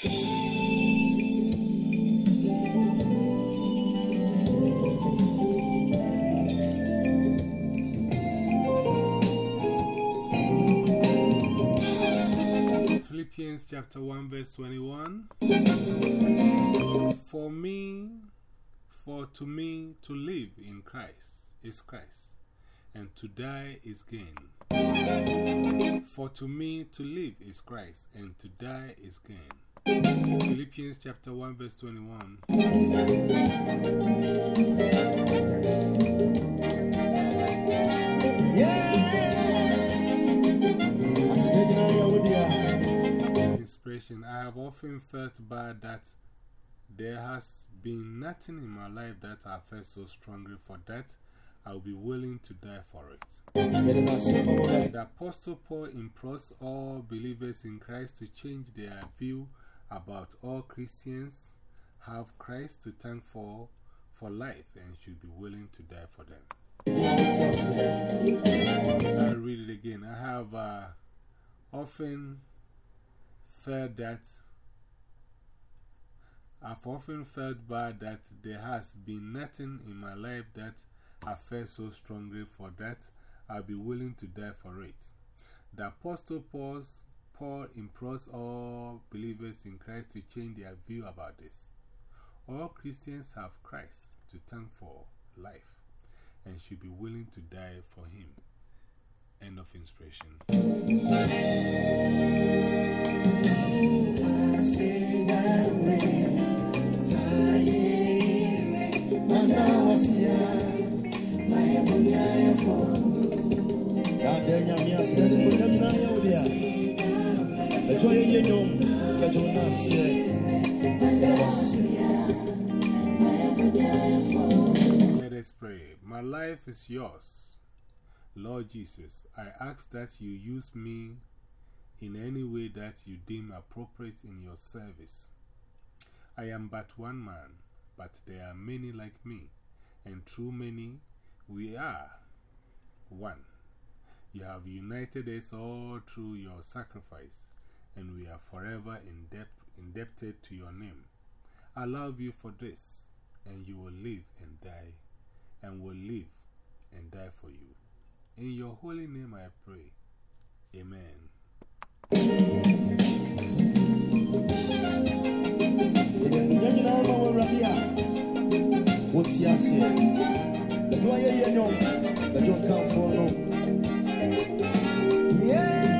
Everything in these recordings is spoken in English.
Philippians chapter 1, verse 21. For me, for to me to live in Christ is Christ, and to die is gain. For to me to live is Christ, and to die is gain. Philippians chapter 1, verse 21. Inspiration I have often felt bad that there has been nothing in my life that I felt so strongly for that I will be willing to die for it. The Apostle Paul implores all believers in Christ to change their view about all Christians have Christ to thank for, for life and should be willing to die for them. I read it again. I have uh, often felt that I've often felt bad that there has been nothing in my life that I felt so strongly for that I'll be willing to die for it. The Apostle Paul's, Paul implores all believers in Christ to change their view about this. All Christians have Christ to thank for life and should be willing to die for him. End of inspiration. Let us pray. My life is yours. Lord Jesus, I ask that you use me in any way that you deem appropriate in your service. I am but one man, but there are many like me, and through many we are one. You have united us all through your sacrifice, and we are forever indebted to your name. I love you for this, and you will live and die, and will live and die for you. In your holy name I pray. Amen. What's your? The you? The do come for no. Yeah.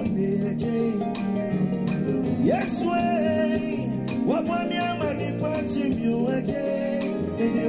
kupone eje. Yes way. Wabwami amadi pachi mi oweje. Mede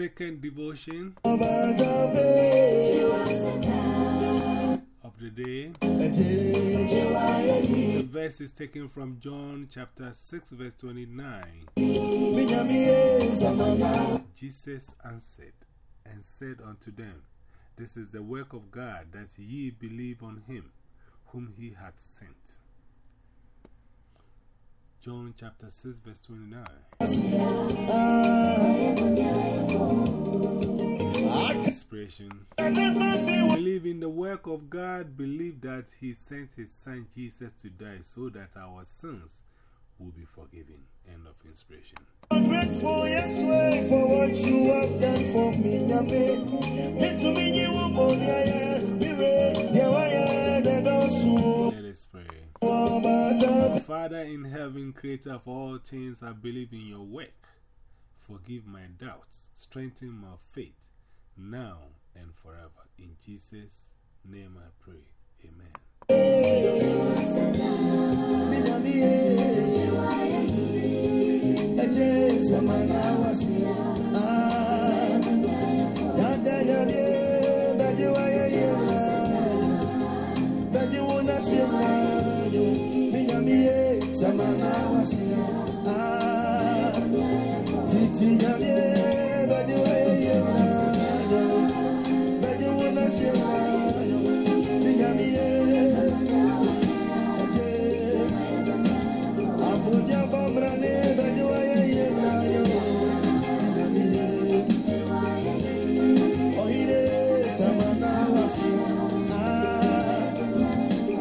second devotion of the day. The verse is taken from John chapter 6, verse 29. Jesus answered and said unto them, This is the work of God, that ye believe on him whom he hath sent. John chapter 6, verse 29. Believe in the work of God, believe that He sent His Son Jesus to die so that our sins will be forgiven. End of inspiration. I'm grateful, yes, way, for what you have done for me. Nyame, me to me, you were born, yeah, me re, yeah, why, yeah, that also. Let us pray. Oh, uh, Father in heaven, creator of all things, I believe in your work. Forgive my doubts, strengthen my faith, now and forever. In Jesus' name I pray. Amen.